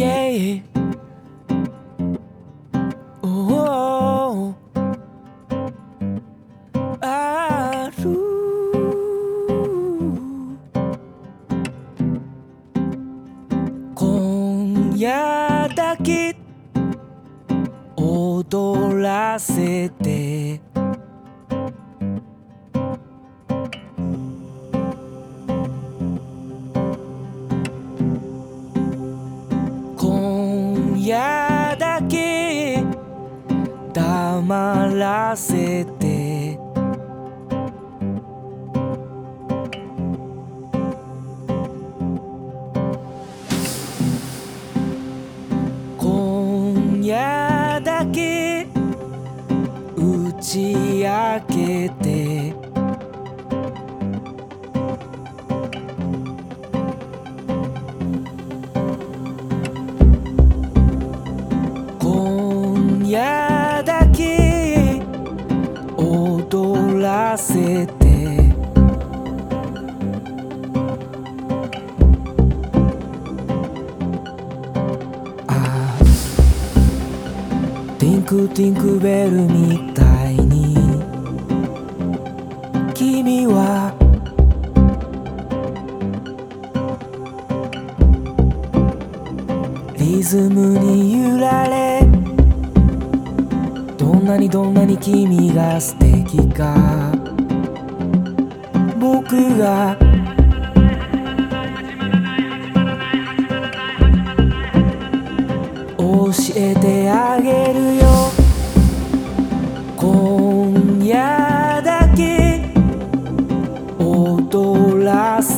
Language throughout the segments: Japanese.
Yeah. Oh. ある今夜だけ踊らせて今夜だけ黙らせて。今夜だけ打ち明けて。ティンクティンクベルみたいに。君は。リズムに揺られ。どんなにどんなに君が素敵か。僕が。教えてあげるよ。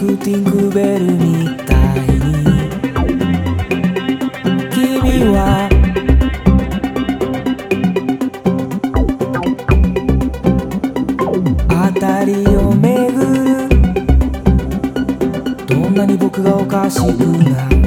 ティンクティンクベルみたいに君は辺りを巡る。どんなに僕がおかしくなっ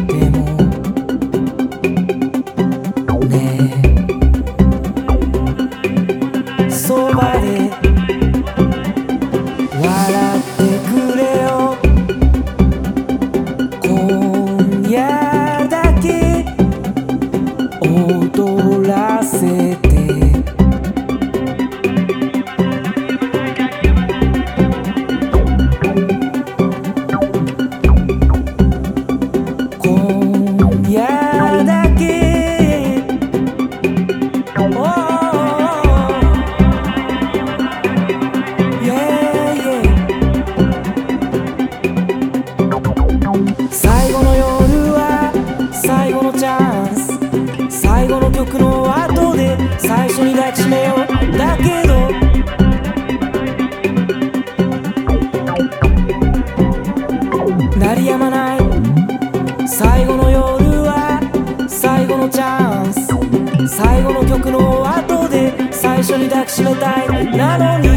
曲の後で最初に抱きしめようだけど鳴りやまない。最後の夜は最後のチャンス。最後の曲の後で最初に抱きしめたい。なのに